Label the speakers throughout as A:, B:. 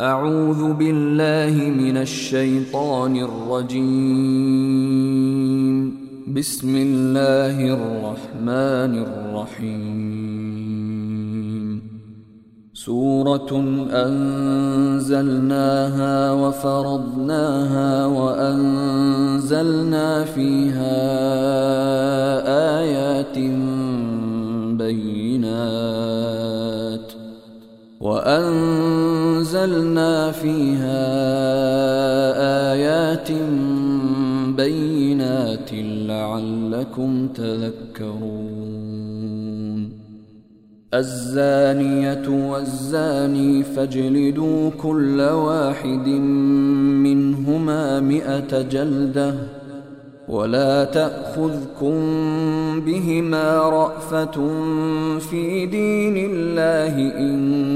A: أعوذ بالله من الشيطان الرجيم. بسم الله الرحمن الرحيم. سورة أنزلناها وفرضناها وأنزلنا فيها آيات بينات. وأنزلنا فيها آيات بينات لعلكم تذكرون. الزانية والزاني فاجلدوا كل واحد منهما مئة جلدة ولا تأخذكم بهما رأفة في دين الله إن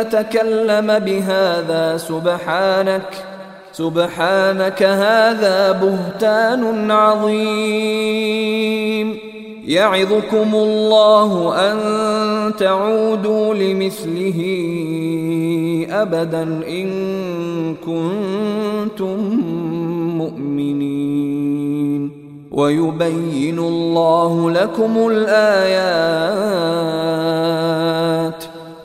A: نتكلم بهذا سبحانك ۖ سبحانك هذا بهتان عظيم. يعظكم الله أن تعودوا لمثله ابدا إن كنتم مؤمنين. ويبين الله لكم الآيات.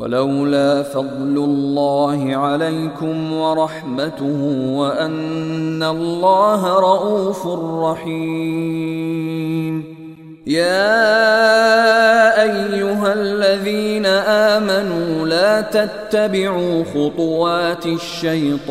A: ولولا فضل الله عليكم ورحمته وأن الله رءوف رحيم. يا أيها الذين آمنوا لا تتبعوا خطوات الشيطان.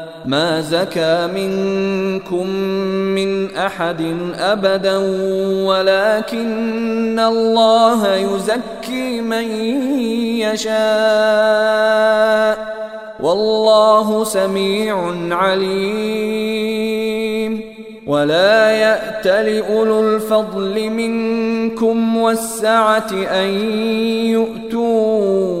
A: ما زكى منكم من أحد أبدا ولكن الله يزكي من يشاء. والله سميع عليم. ولا يات لاولو الفضل منكم والسعة أن يؤتون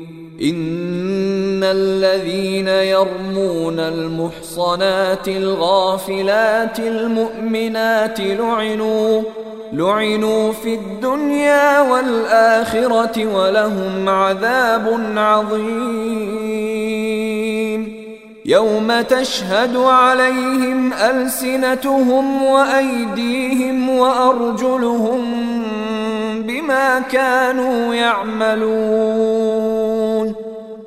A: إن الذين يرمون المحصنات الغافلات المؤمنات لعنوا لعنوا في الدنيا والآخرة ولهم عذاب عظيم. يوم تشهد عليهم ألسنتهم وأيديهم وأرجلهم بما كانوا يعملون.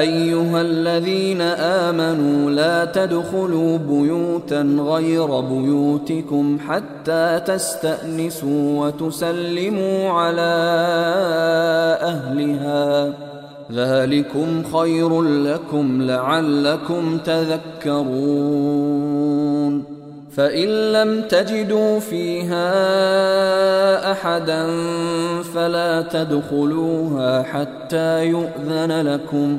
A: أيها الذين آمنوا لا تدخلوا بيوتا غير بيوتكم حتى تستأنسوا وتسلموا على أهلها. ذلكم خير لكم لعلكم تذكرون. فإن لم تجدوا فيها أحدا فلا تدخلوها حتى يؤذن لكم.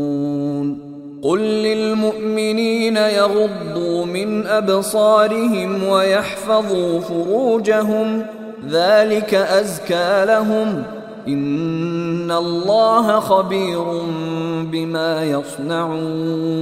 A: قل للمؤمنين يغضوا من ابصارهم ويحفظوا فروجهم ذلك ازكى لهم. ان الله خبير بما يصنعون.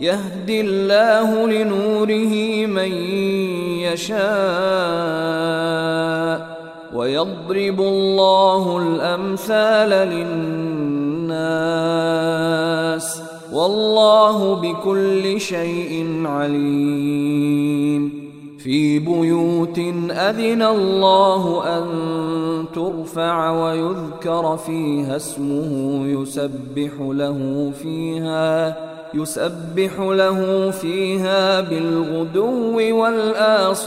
A: يهدي الله لنوره من يشاء ويضرب الله الأمثال للناس والله بكل شيء عليم. في بيوت أذن الله أن ترفع ويذكر فيها اسمه يسبح له فيها يسبح له فيها بالغدو والآصال.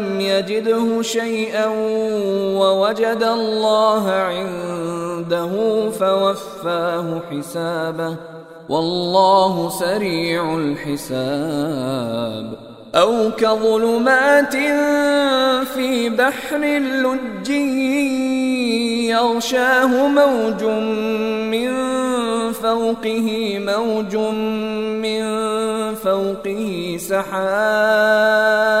A: لم يجده شيئا ووجد الله عنده فوفاه حسابه والله سريع الحساب أو كظلمات في بحر لجي يغشاه موج من فوقه موج من فوقه سحاب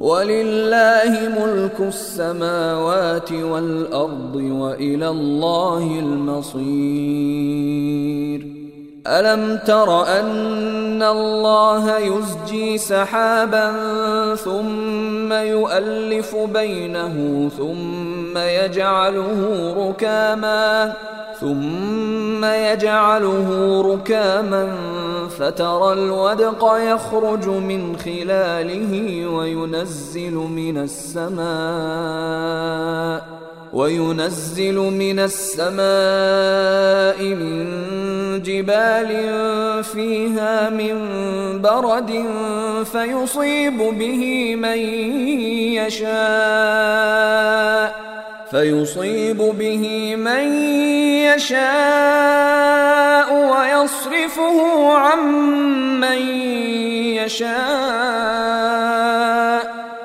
A: ولله ملك السماوات والأرض وإلى الله المصير. ألم تر أن الله يزجي سحابا ثم يؤلف بينه ثم يجعله ركاما ثم يجعله ركاما فترى الودق يخرج من خلاله وينزل من السماء وينزل من السماء من جبال فيها من برد فيصيب به من يشاء فيصيب به من يشاء ويصرفه عن من يشاء.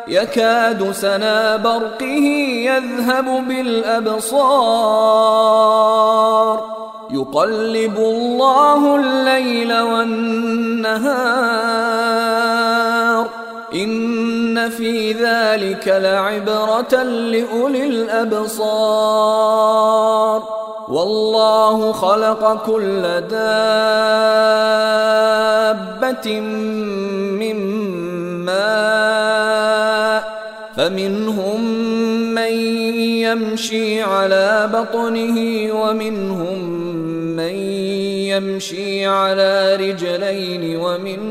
A: يكاد سنا برقه يذهب بالأبصار. يقلب الله الليل والنهار. في ذلك لعبرة لأولي الأبصار والله خلق كل دابة من ماء فمنهم من يمشي على بطنه ومنهم من يمشي على رجلين ومنهم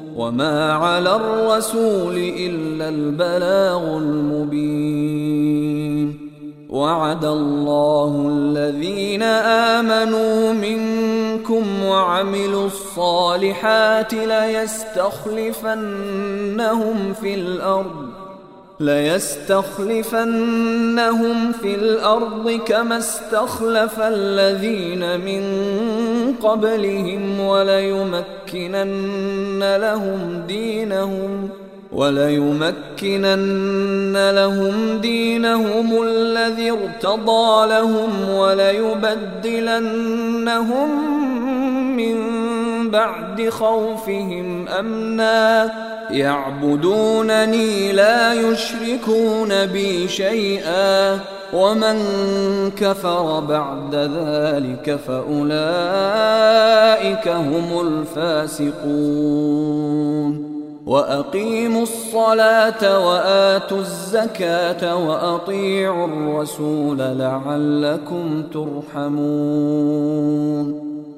A: وما على الرسول الا البلاغ المبين وعد الله الذين امنوا منكم وعملوا الصالحات ليستخلفنهم في الأرض ليستخلفنهم في الأرض كما استخلف الذين من قبلهم وليمكنن لهم دينهم وليمكنن لهم دينهم الذي ارتضى لهم وليبدلنهم من بعد خوفهم أمنا يعبدونني لا يشركون بي شيئا ومن كفر بعد ذلك فأولئك هم الفاسقون. وأقيموا الصلاة وآتوا الزكاة وأطيعوا الرسول لعلكم ترحمون.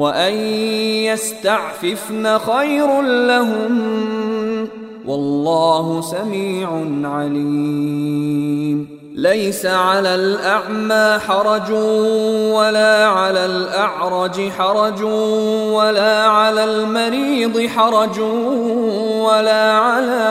A: وان يستعففن خير لهم والله سميع عليم ليس على الاعمى حرج ولا على الاعرج حرج ولا على المريض حرج ولا على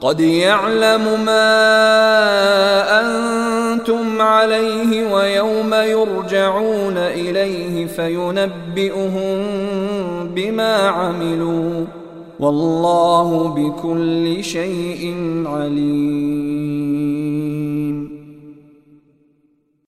A: قد يعلم ما أنتم عليه ويوم يرجعون إليه فينبئهم بما عملوا والله بكل شيء عليم.